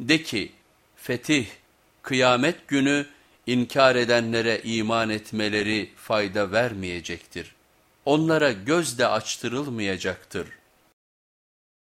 De ki fetih, kıyamet günü inkar edenlere iman etmeleri fayda vermeyecektir. Onlara göz de açtırılmayacaktır.